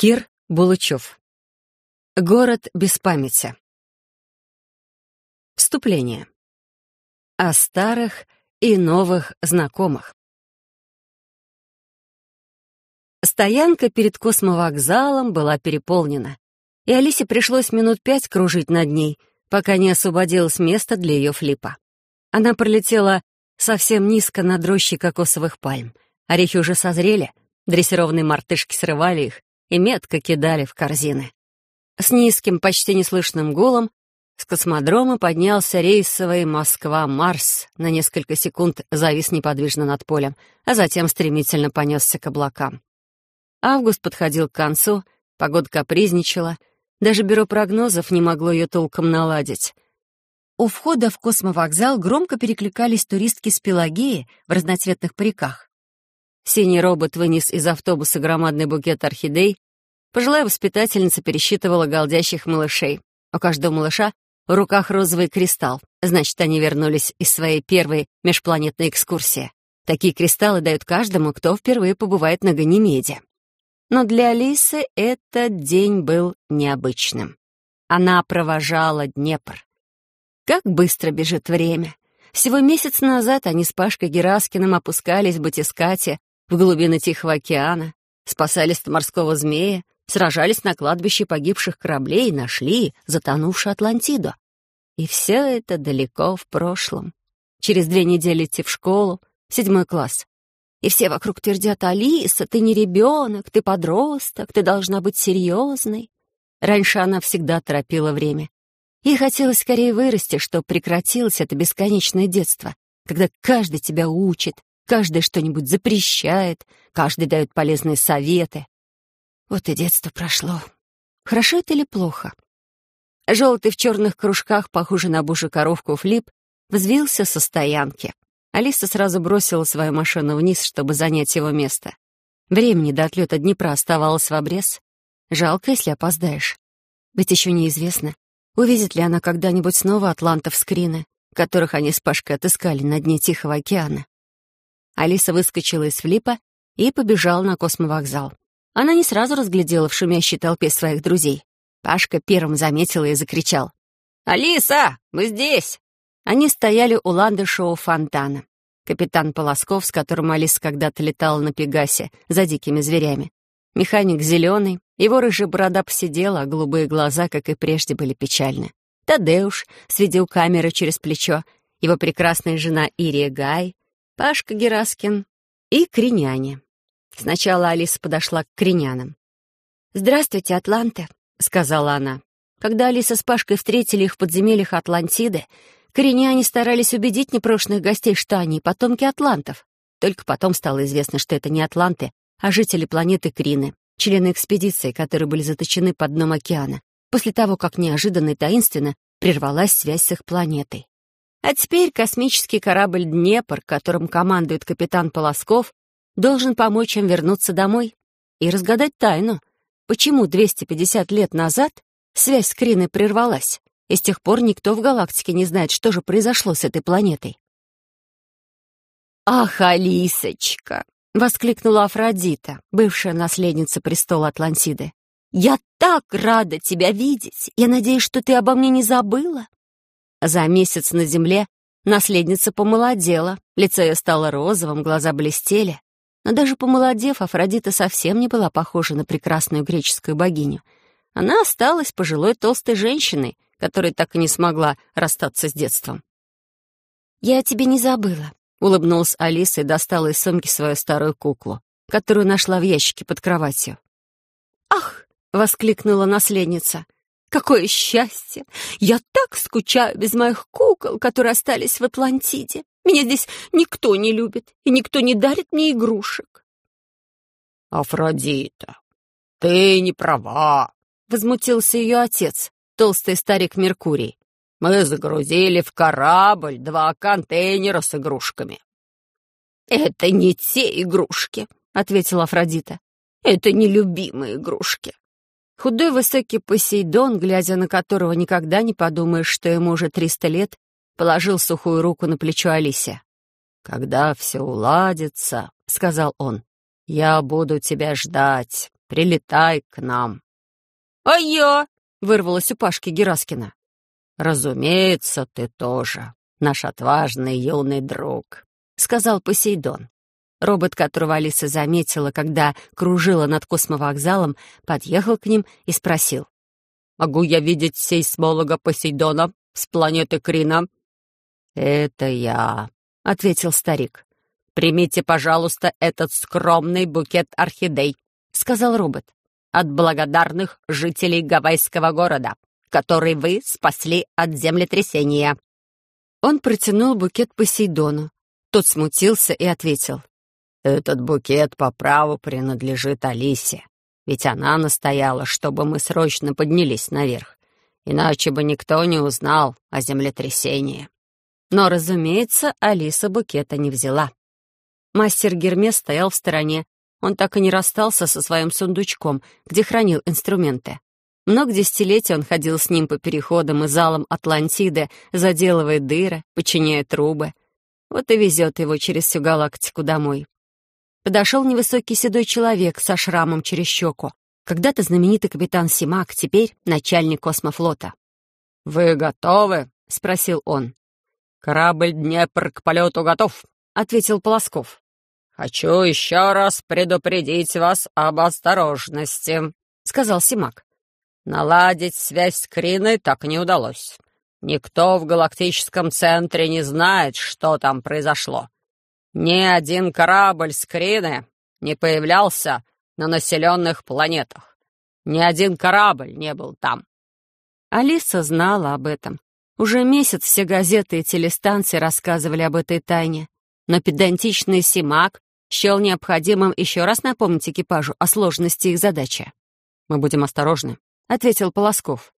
Кир Булычев. Город без памяти. Вступление. О старых и новых знакомых. Стоянка перед космовокзалом была переполнена, и Алисе пришлось минут пять кружить над ней, пока не освободилось место для ее флипа. Она пролетела совсем низко над рощей кокосовых пальм. Орехи уже созрели, дрессированные мартышки срывали их и метко кидали в корзины. С низким, почти неслышным гулом с космодрома поднялся рейсовый Москва-Марс, на несколько секунд завис неподвижно над полем, а затем стремительно понесся к облакам. Август подходил к концу, погода капризничала, даже бюро прогнозов не могло ее толком наладить. У входа в космовокзал громко перекликались туристки с Пелагеи в разноцветных париках. Синий робот вынес из автобуса громадный букет орхидей. Пожилая воспитательница пересчитывала голдящих малышей. У каждого малыша в руках розовый кристалл. Значит, они вернулись из своей первой межпланетной экскурсии. Такие кристаллы дают каждому, кто впервые побывает на Ганимеде. Но для Алисы этот день был необычным. Она провожала Днепр. Как быстро бежит время. Всего месяц назад они с Пашкой Гераскиным опускались в батискате в глубины Тихого океана, спасались от морского змея, сражались на кладбище погибших кораблей и нашли затонувшую Атлантиду. И все это далеко в прошлом. Через две недели идти в школу, седьмой класс. И все вокруг твердят, «Алиса, ты не ребенок, ты подросток, ты должна быть серьезной». Раньше она всегда торопила время. Ей хотелось скорее вырасти, чтобы прекратилось это бесконечное детство, когда каждый тебя учит, каждый что-нибудь запрещает, каждый дает полезные советы. Вот и детство прошло. Хорошо это или плохо? Желтый в черных кружках, похожий на божью коровку флип, взвился со стоянки. Алиса сразу бросила свою машину вниз, чтобы занять его место. Времени до отлета Днепра оставалось в обрез. Жалко, если опоздаешь. Ведь еще неизвестно, увидит ли она когда-нибудь снова атлантов скрины, которых они с Пашкой отыскали на дне Тихого океана. Алиса выскочила из флипа и побежала на космовокзал. Она не сразу разглядела в шумящей толпе своих друзей. Пашка первым заметил и закричал. «Алиса, мы здесь!» Они стояли у ландышевого фонтана. Капитан Полосков, с которым Алиса когда-то летала на Пегасе за дикими зверями. Механик зеленый, его рыжая борода посидела, а голубые глаза, как и прежде, были печальны. Тадеуш с видеокамерой через плечо, его прекрасная жена Ирия Гай, Пашка Гераскин и Криняне. Сначала Алиса подошла к Кринянам. «Здравствуйте, Атланты», — сказала она. Когда Алиса с Пашкой встретили их в подземельях Атлантиды, Кореняне старались убедить непрошенных гостей, что они потомки атлантов. Только потом стало известно, что это не атланты, а жители планеты Крины, члены экспедиции, которые были заточены под дном океана, после того, как неожиданно и таинственно прервалась связь с их планетой. А теперь космический корабль «Днепр», которым командует капитан Полосков, должен помочь им вернуться домой и разгадать тайну, почему 250 лет назад связь с Криной прервалась, и с тех пор никто в галактике не знает, что же произошло с этой планетой. «Ах, Алисочка!» — воскликнула Афродита, бывшая наследница престола Атлантиды. «Я так рада тебя видеть! Я надеюсь, что ты обо мне не забыла?» За месяц на земле наследница помолодела, лицо ее стало розовым, глаза блестели. Но даже помолодев, Афродита совсем не была похожа на прекрасную греческую богиню. Она осталась пожилой толстой женщиной, которая так и не смогла расстаться с детством. «Я тебе не забыла», — улыбнулась Алиса и достала из сумки свою старую куклу, которую нашла в ящике под кроватью. «Ах!» — воскликнула наследница — Какое счастье! Я так скучаю без моих кукол, которые остались в Атлантиде. Меня здесь никто не любит, и никто не дарит мне игрушек. Афродита, ты не права, — возмутился ее отец, толстый старик Меркурий. Мы загрузили в корабль два контейнера с игрушками. «Это не те игрушки», — ответила Афродита. «Это нелюбимые игрушки. Худой высокий Посейдон, глядя на которого никогда не подумаешь, что ему уже триста лет, положил сухую руку на плечо Алисе. «Когда все уладится», — сказал он, — «я буду тебя ждать. прилетай к нам». «А я?» — вырвалась у Пашки Гераскина. «Разумеется, ты тоже, наш отважный юный друг», — сказал Посейдон. Робот, которого Алиса заметила, когда кружила над космовокзалом, подъехал к ним и спросил. «Могу я видеть сейсмолога Посейдона с планеты Крина?» «Это я», — ответил старик. «Примите, пожалуйста, этот скромный букет орхидей», — сказал робот, «от благодарных жителей гавайского города, который вы спасли от землетрясения». Он протянул букет Посейдону. Тот смутился и ответил. «Этот букет по праву принадлежит Алисе, ведь она настояла, чтобы мы срочно поднялись наверх, иначе бы никто не узнал о землетрясении». Но, разумеется, Алиса букета не взяла. Мастер Гермес стоял в стороне. Он так и не расстался со своим сундучком, где хранил инструменты. Много десятилетий он ходил с ним по переходам и залам Атлантиды, заделывая дыры, починяя трубы. Вот и везет его через всю галактику домой. Подошел невысокий седой человек со шрамом через щеку. Когда-то знаменитый капитан Симак, теперь начальник космофлота. «Вы готовы?» — спросил он. «Корабль Днепр к полету готов», — ответил Полосков. «Хочу еще раз предупредить вас об осторожности», — сказал Симак. «Наладить связь с Криной так не удалось. Никто в галактическом центре не знает, что там произошло. Ни один корабль с Крины не появлялся на населенных планетах. Ни один корабль не был там. Алиса знала об этом. Уже месяц все газеты и телестанции рассказывали об этой тайне. Но педантичный Симак счел необходимым еще раз напомнить экипажу о сложности их задачи. «Мы будем осторожны», — ответил Полосков.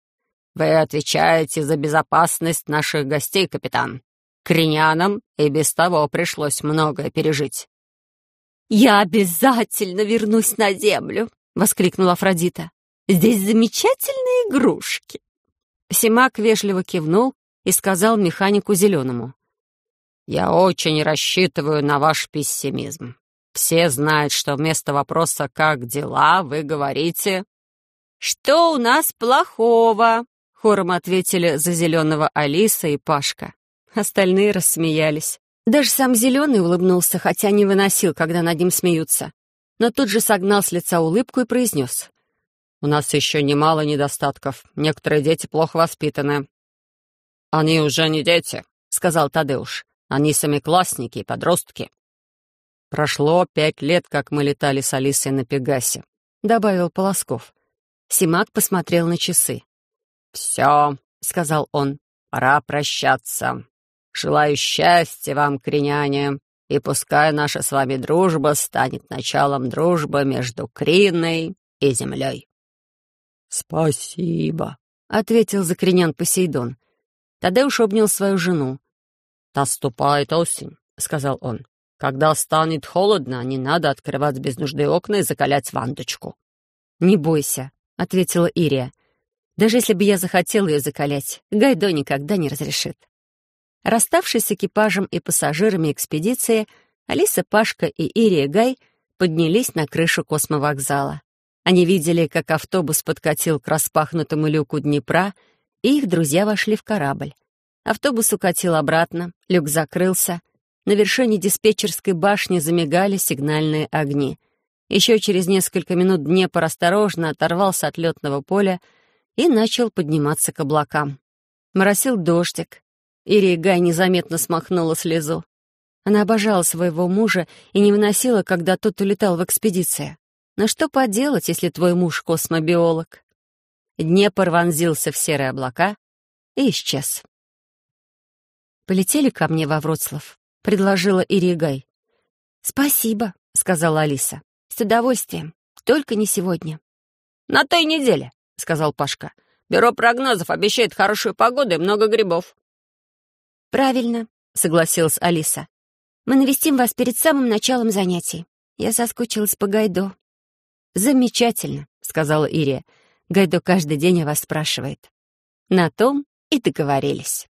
«Вы отвечаете за безопасность наших гостей, капитан. Кринянам и без того пришлось многое пережить». «Я обязательно вернусь на землю!» — воскликнула Афродита. «Здесь замечательные игрушки!» Симак вежливо кивнул и сказал механику зеленому. «Я очень рассчитываю на ваш пессимизм. Все знают, что вместо вопроса «как дела?» вы говорите «Что у нас плохого?» — хором ответили за зеленого Алиса и Пашка. Остальные рассмеялись. Даже сам Зеленый улыбнулся, хотя не выносил, когда над ним смеются. Но тут же согнал с лица улыбку и произнес. «У нас еще немало недостатков. Некоторые дети плохо воспитаны». «Они уже не дети», — сказал Тадеуш. «Они семиклассники и подростки». «Прошло пять лет, как мы летали с Алисой на Пегасе», — добавил Полосков. Симак посмотрел на часы. «Все», — сказал он, — «пора прощаться». Желаю счастья вам, криняне, и пускай наша с вами дружба станет началом дружбы между Криной и землей». «Спасибо», — ответил закренян Посейдон. Тадеуш обнял свою жену. «Наступает осень», — сказал он. «Когда станет холодно, не надо открывать без нужды окна и закалять ванточку». «Не бойся», — ответила Ирия. «Даже если бы я захотела ее закалять, Гайдо никогда не разрешит». Расставшись с экипажем и пассажирами экспедиции, Алиса, Пашка и Ирия Гай поднялись на крышу космовокзала. Они видели, как автобус подкатил к распахнутому люку Днепра, и их друзья вошли в корабль. Автобус укатил обратно, люк закрылся. На вершине диспетчерской башни замигали сигнальные огни. Еще через несколько минут Днепр осторожно оторвался от летного поля и начал подниматься к облакам. Моросил дождик, Ирия незаметно смахнула слезу. Она обожала своего мужа и не выносила, когда тот улетал в экспедиции. Но что поделать, если твой муж космобиолог? Днепр вонзился в серые облака и исчез. «Полетели ко мне во Вроцлав», — предложила Ирия Гай. «Спасибо», — сказала Алиса. «С удовольствием. Только не сегодня». «На той неделе», — сказал Пашка. «Бюро прогнозов обещает хорошую погоду и много грибов». «Правильно», — согласилась Алиса. «Мы навестим вас перед самым началом занятий. Я соскучилась по Гайдо». «Замечательно», — сказала Ирия. «Гайдо каждый день о вас спрашивает». На том и договорились.